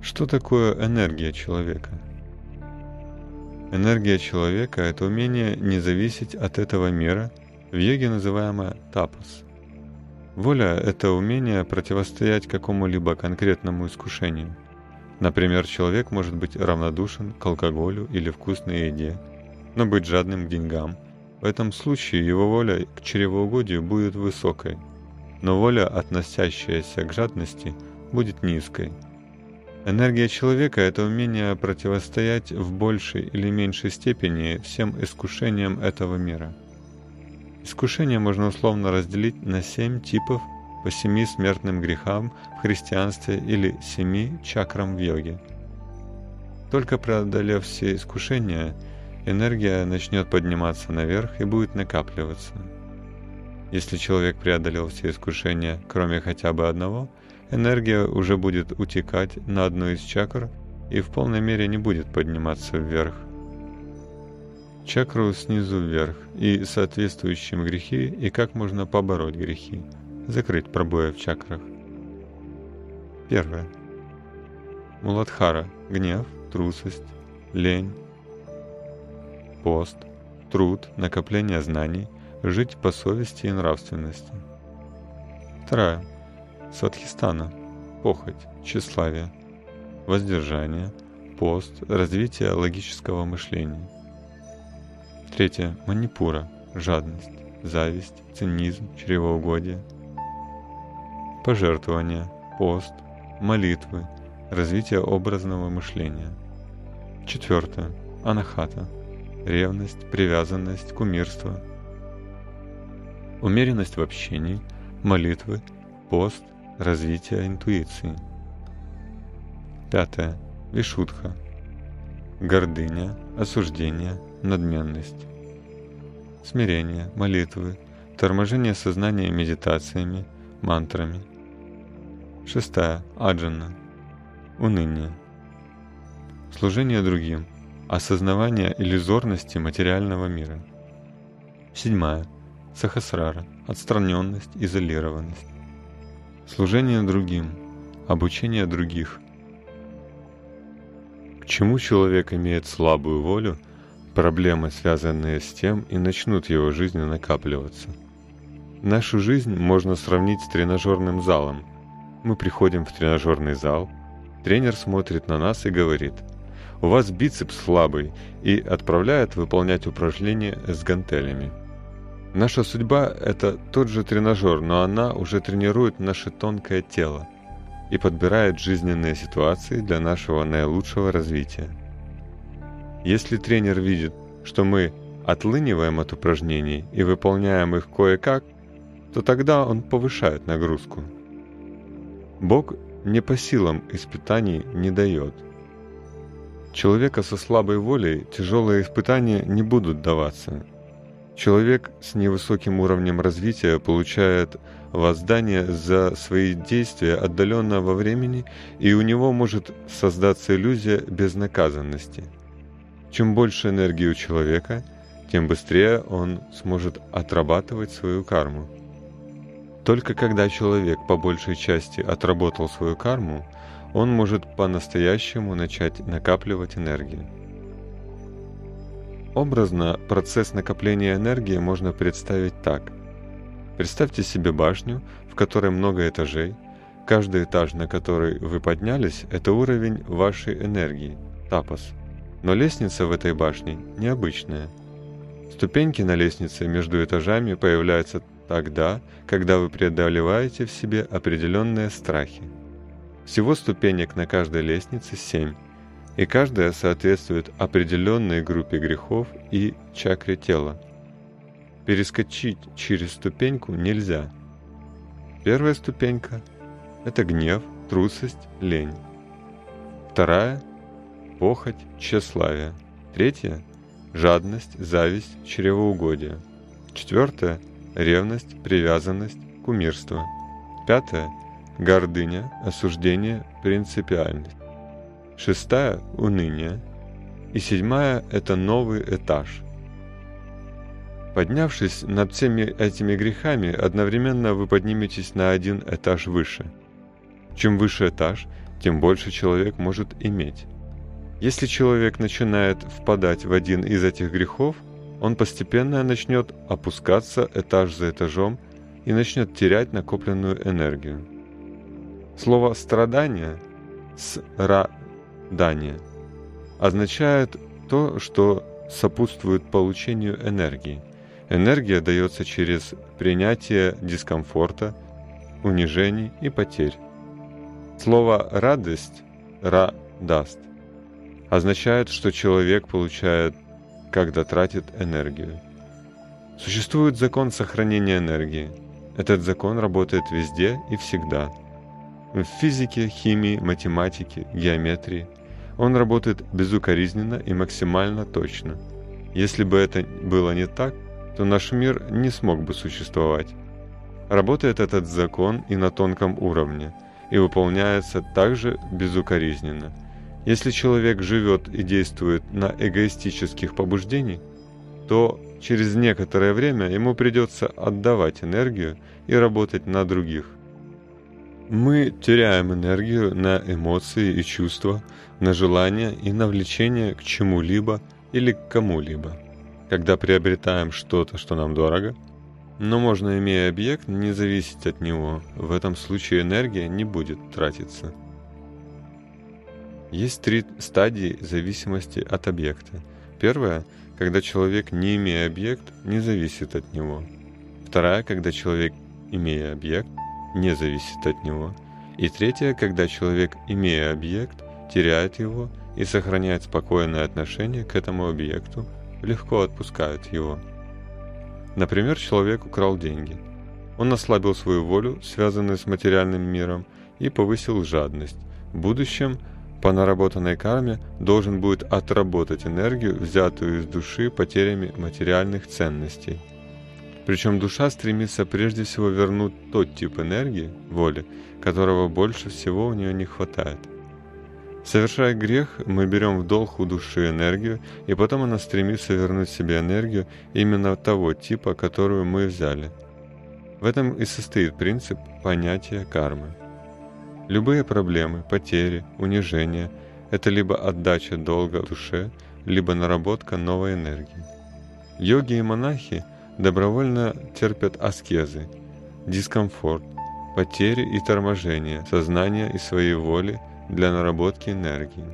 Что такое энергия человека? Энергия человека – это умение не зависеть от этого мира, в йоге называемое тапас. Воля – это умение противостоять какому-либо конкретному искушению. Например, человек может быть равнодушен к алкоголю или вкусной еде, но быть жадным к деньгам. В этом случае его воля к чревоугодию будет высокой, но воля, относящаяся к жадности, будет низкой – Энергия человека – это умение противостоять в большей или меньшей степени всем искушениям этого мира. Искушения можно условно разделить на семь типов по семи смертным грехам в христианстве или семи чакрам в йоге. Только преодолев все искушения, энергия начнет подниматься наверх и будет накапливаться. Если человек преодолел все искушения, кроме хотя бы одного – энергия уже будет утекать на одну из чакр и в полной мере не будет подниматься вверх. Чакру снизу вверх и соответствующие грехи и как можно побороть грехи, закрыть пробои в чакрах. Первое. Муладхара – гнев, трусость, лень, пост, труд, накопление знаний, жить по совести и нравственности. Второе. Садхистана – похоть, тщеславие, воздержание, пост, развитие логического мышления. Третье – манипура, жадность, зависть, цинизм, чревоугодие. Пожертвование, пост, молитвы, развитие образного мышления. Четвертое – анахата, ревность, привязанность, кумирство. Умеренность в общении, молитвы, пост – Развитие интуиции. Пятое. Вишудха. Гордыня, осуждение, надменность. Смирение, молитвы, торможение сознания медитациями, мантрами. Шестая. Аджана. Уныние. Служение другим. Осознавание иллюзорности материального мира. Седьмая. Сахасрара. Отстраненность, изолированность. Служение другим, обучение других. К чему человек имеет слабую волю, проблемы, связанные с тем, и начнут его жизни накапливаться. Нашу жизнь можно сравнить с тренажерным залом. Мы приходим в тренажерный зал, тренер смотрит на нас и говорит «У вас бицепс слабый» и отправляет выполнять упражнения с гантелями. Наша судьба – это тот же тренажер, но она уже тренирует наше тонкое тело и подбирает жизненные ситуации для нашего наилучшего развития. Если тренер видит, что мы отлыниваем от упражнений и выполняем их кое-как, то тогда он повышает нагрузку. Бог не по силам испытаний не дает. Человека со слабой волей тяжелые испытания не будут даваться – Человек с невысоким уровнем развития получает воздание за свои действия отдаленно во времени, и у него может создаться иллюзия безнаказанности. Чем больше энергии у человека, тем быстрее он сможет отрабатывать свою карму. Только когда человек по большей части отработал свою карму, он может по-настоящему начать накапливать энергию. Образно процесс накопления энергии можно представить так. Представьте себе башню, в которой много этажей. Каждый этаж, на который вы поднялись, это уровень вашей энергии, тапас. Но лестница в этой башне необычная. Ступеньки на лестнице между этажами появляются тогда, когда вы преодолеваете в себе определенные страхи. Всего ступенек на каждой лестнице семь и каждая соответствует определенной группе грехов и чакре тела. Перескочить через ступеньку нельзя. Первая ступенька – это гнев, трусость, лень. Вторая – похоть, тщеславие. Третья – жадность, зависть, чревоугодие. Четвертая – ревность, привязанность, кумирство. Пятая – гордыня, осуждение, принципиальность шестая – уныние, и седьмая – это новый этаж. Поднявшись над всеми этими грехами, одновременно вы подниметесь на один этаж выше. Чем выше этаж, тем больше человек может иметь. Если человек начинает впадать в один из этих грехов, он постепенно начнет опускаться этаж за этажом и начнет терять накопленную энергию. Слово «страдание» «срадание» означает то, что сопутствует получению энергии. Энергия дается через принятие дискомфорта, унижений и потерь. Слово «радость» «ра» даст означает, что человек получает, когда тратит энергию. Существует закон сохранения энергии. Этот закон работает везде и всегда. В физике, химии, математике, геометрии. Он работает безукоризненно и максимально точно. Если бы это было не так, то наш мир не смог бы существовать. Работает этот закон и на тонком уровне, и выполняется также безукоризненно. Если человек живет и действует на эгоистических побуждений, то через некоторое время ему придется отдавать энергию и работать на других. Мы теряем энергию на эмоции и чувства, на желание и на влечение к чему-либо или к кому-либо. Когда приобретаем что-то, что нам дорого, но можно, имея объект, не зависеть от него. В этом случае энергия не будет тратиться. Есть три стадии зависимости от объекта. Первая – когда человек, не имея объект, не зависит от него. Вторая – когда человек, имея объект, не зависит от него. И третья, когда человек, имея объект, теряет его и сохраняет спокойное отношение к этому объекту, легко отпускает его. Например, человек украл деньги. Он ослабил свою волю, связанную с материальным миром, и повысил жадность. В будущем, по наработанной карме, должен будет отработать энергию, взятую из души потерями материальных ценностей. Причем душа стремится прежде всего вернуть тот тип энергии, воли, которого больше всего у нее не хватает. Совершая грех, мы берем в долг у души энергию, и потом она стремится вернуть себе энергию именно того типа, которую мы взяли. В этом и состоит принцип понятия кармы. Любые проблемы, потери, унижения – это либо отдача долга душе, либо наработка новой энергии. Йоги и монахи – добровольно терпят аскезы, дискомфорт, потери и торможение сознания и своей воли для наработки энергии.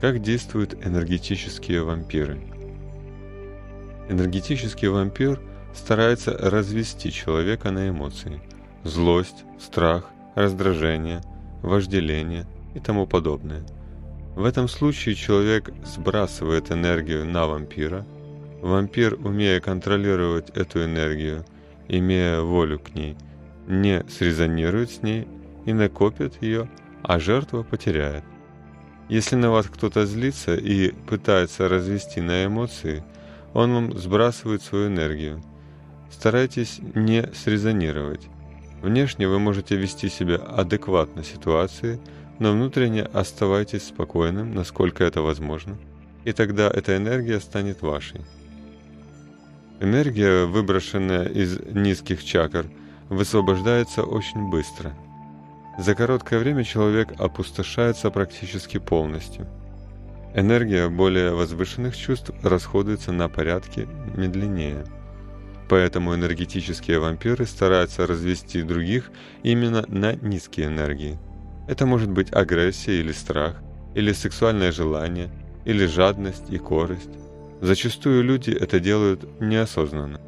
Как действуют энергетические вампиры? Энергетический вампир старается развести человека на эмоции – злость, страх, раздражение, вожделение и тому подобное. В этом случае человек сбрасывает энергию на вампира – Вампир, умея контролировать эту энергию, имея волю к ней, не срезонирует с ней и накопит ее, а жертва потеряет. Если на вас кто-то злится и пытается развести на эмоции, он вам сбрасывает свою энергию. Старайтесь не срезонировать. Внешне вы можете вести себя адекватно ситуации, но внутренне оставайтесь спокойным, насколько это возможно, и тогда эта энергия станет вашей. Энергия, выброшенная из низких чакр, высвобождается очень быстро. За короткое время человек опустошается практически полностью. Энергия более возвышенных чувств расходуется на порядке медленнее. Поэтому энергетические вампиры стараются развести других именно на низкие энергии. Это может быть агрессия или страх, или сексуальное желание, или жадность и корость. Зачастую люди это делают неосознанно.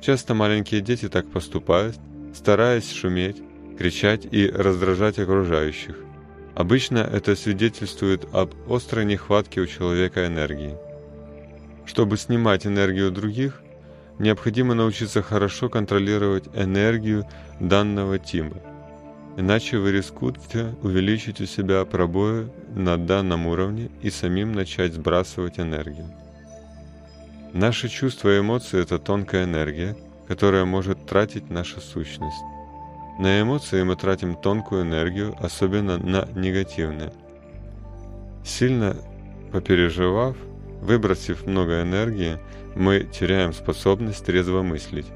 Часто маленькие дети так поступают, стараясь шуметь, кричать и раздражать окружающих. Обычно это свидетельствует об острой нехватке у человека энергии. Чтобы снимать энергию других, необходимо научиться хорошо контролировать энергию данного типа. Иначе вы рискуете увеличить у себя пробои на данном уровне и самим начать сбрасывать энергию. Наши чувства и эмоции – это тонкая энергия, которая может тратить наша сущность. На эмоции мы тратим тонкую энергию, особенно на негативные. Сильно попереживав, выбросив много энергии, мы теряем способность трезво мыслить.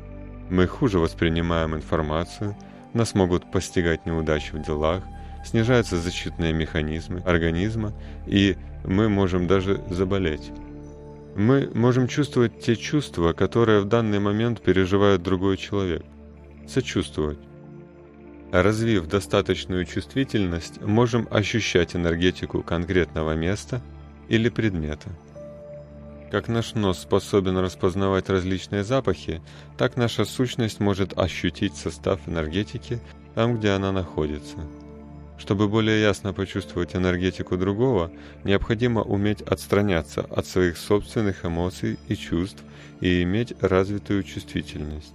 Мы хуже воспринимаем информацию, нас могут постигать неудачи в делах, снижаются защитные механизмы организма, и мы можем даже заболеть. Мы можем чувствовать те чувства, которые в данный момент переживает другой человек. Сочувствовать. Развив достаточную чувствительность, можем ощущать энергетику конкретного места или предмета. Как наш нос способен распознавать различные запахи, так наша сущность может ощутить состав энергетики там, где она находится. Чтобы более ясно почувствовать энергетику другого, необходимо уметь отстраняться от своих собственных эмоций и чувств и иметь развитую чувствительность.